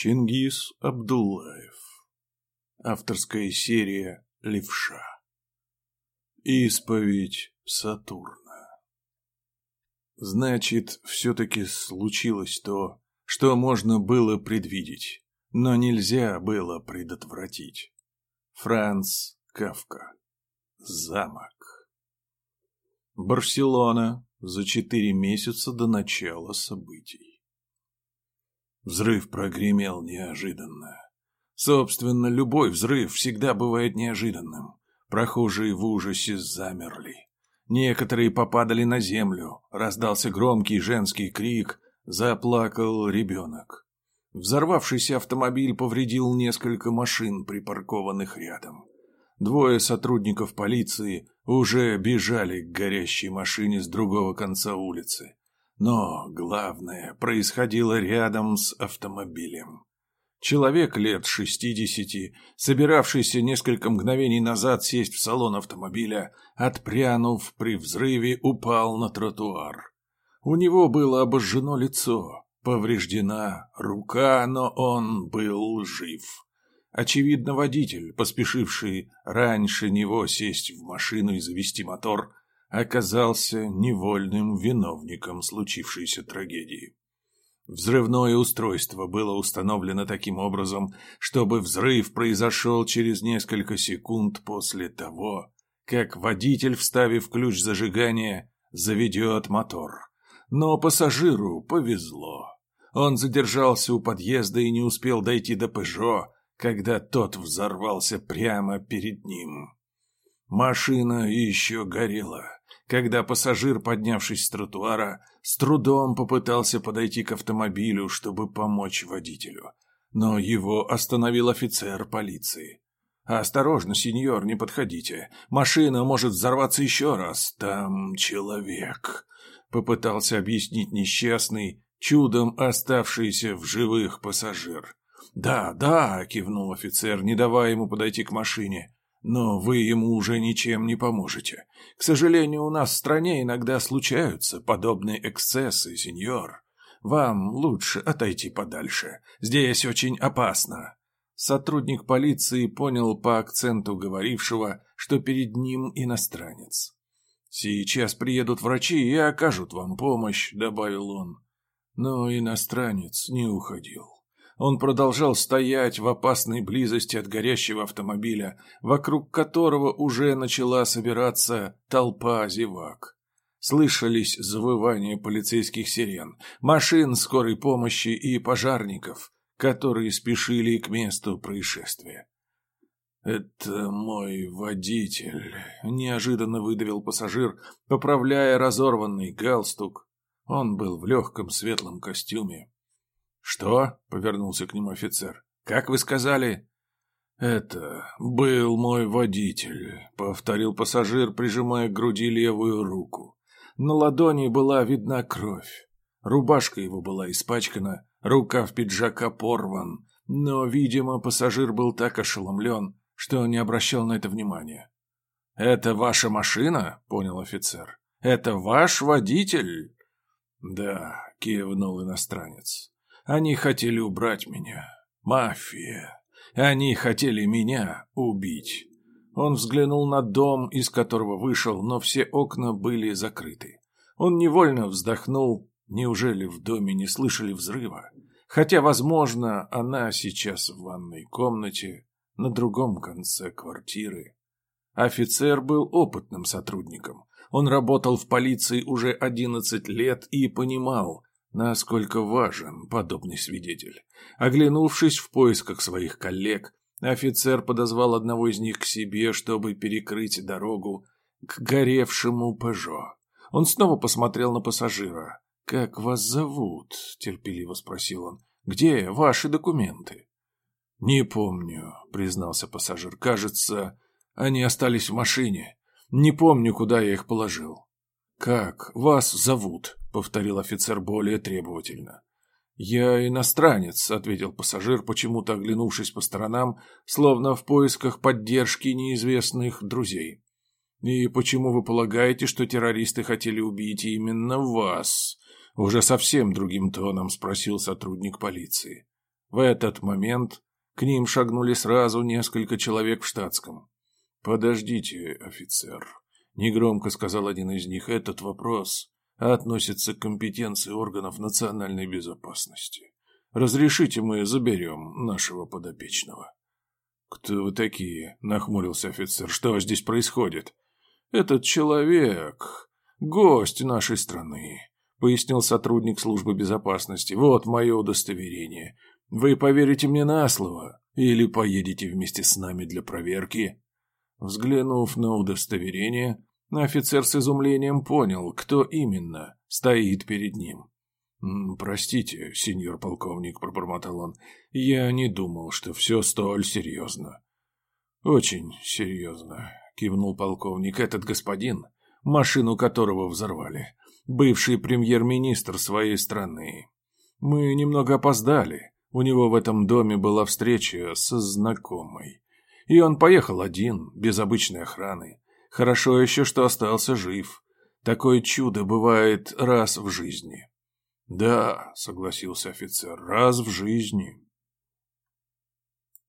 Чингис Абдуллаев. Авторская серия «Левша». Исповедь Сатурна. Значит, все-таки случилось то, что можно было предвидеть, но нельзя было предотвратить. Франц Кавка. Замок. Барселона за четыре месяца до начала событий. Взрыв прогремел неожиданно. Собственно, любой взрыв всегда бывает неожиданным. Прохожие в ужасе замерли. Некоторые попадали на землю, раздался громкий женский крик, заплакал ребенок. Взорвавшийся автомобиль повредил несколько машин, припаркованных рядом. Двое сотрудников полиции уже бежали к горящей машине с другого конца улицы. Но главное происходило рядом с автомобилем. Человек лет шестидесяти, собиравшийся несколько мгновений назад сесть в салон автомобиля, отпрянув при взрыве, упал на тротуар. У него было обожжено лицо, повреждена рука, но он был жив. Очевидно, водитель, поспешивший раньше него сесть в машину и завести мотор, оказался невольным виновником случившейся трагедии. Взрывное устройство было установлено таким образом, чтобы взрыв произошел через несколько секунд после того, как водитель, вставив ключ зажигания, заведет мотор. Но пассажиру повезло. Он задержался у подъезда и не успел дойти до «Пежо», когда тот взорвался прямо перед ним. Машина еще горела когда пассажир, поднявшись с тротуара, с трудом попытался подойти к автомобилю, чтобы помочь водителю. Но его остановил офицер полиции. «Осторожно, сеньор, не подходите. Машина может взорваться еще раз. Там человек», — попытался объяснить несчастный, чудом оставшийся в живых пассажир. «Да, да», — кивнул офицер, не давая ему подойти к машине. Но вы ему уже ничем не поможете. К сожалению, у нас в стране иногда случаются подобные эксцессы, сеньор. Вам лучше отойти подальше. Здесь очень опасно. Сотрудник полиции понял по акценту говорившего, что перед ним иностранец. «Сейчас приедут врачи и окажут вам помощь», — добавил он. Но иностранец не уходил. Он продолжал стоять в опасной близости от горящего автомобиля, вокруг которого уже начала собираться толпа зевак. Слышались завывания полицейских сирен, машин скорой помощи и пожарников, которые спешили к месту происшествия. «Это мой водитель», — неожиданно выдавил пассажир, поправляя разорванный галстук. Он был в легком светлом костюме, «Что?» — повернулся к нему офицер. «Как вы сказали?» «Это был мой водитель», — повторил пассажир, прижимая к груди левую руку. На ладони была видна кровь. Рубашка его была испачкана, рукав пиджака порван, но, видимо, пассажир был так ошеломлен, что не обращал на это внимания. «Это ваша машина?» — понял офицер. «Это ваш водитель?» «Да», — кивнул иностранец. Они хотели убрать меня. Мафия. Они хотели меня убить. Он взглянул на дом, из которого вышел, но все окна были закрыты. Он невольно вздохнул. Неужели в доме не слышали взрыва? Хотя, возможно, она сейчас в ванной комнате, на другом конце квартиры. Офицер был опытным сотрудником. Он работал в полиции уже 11 лет и понимал, насколько важен подобный свидетель. Оглянувшись в поисках своих коллег, офицер подозвал одного из них к себе, чтобы перекрыть дорогу к горевшему «Пежо». Он снова посмотрел на пассажира. «Как вас зовут?» – терпеливо спросил он. «Где ваши документы?» «Не помню», – признался пассажир. «Кажется, они остались в машине. Не помню, куда я их положил». «Как вас зовут?» — повторил офицер более требовательно. «Я иностранец», — ответил пассажир, почему-то оглянувшись по сторонам, словно в поисках поддержки неизвестных друзей. «И почему вы полагаете, что террористы хотели убить именно вас?» Уже совсем другим тоном спросил сотрудник полиции. В этот момент к ним шагнули сразу несколько человек в штатском. «Подождите, офицер», — негромко сказал один из них, — «этот вопрос относится к компетенции органов национальной безопасности. Разрешите мы заберем нашего подопечного». «Кто вы такие?» — нахмурился офицер. «Что здесь происходит?» «Этот человек — гость нашей страны», — пояснил сотрудник службы безопасности. «Вот мое удостоверение. Вы поверите мне на слово или поедете вместе с нами для проверки?» Взглянув на удостоверение, офицер с изумлением понял, кто именно стоит перед ним. «Простите, сеньор полковник», — пробормотал он, — «я не думал, что все столь серьезно». «Очень серьезно», — кивнул полковник, — «этот господин, машину которого взорвали, бывший премьер-министр своей страны. Мы немного опоздали, у него в этом доме была встреча со знакомой. И он поехал один, без обычной охраны. Хорошо еще, что остался жив. Такое чудо бывает раз в жизни. «Да», — согласился офицер, — «раз в жизни».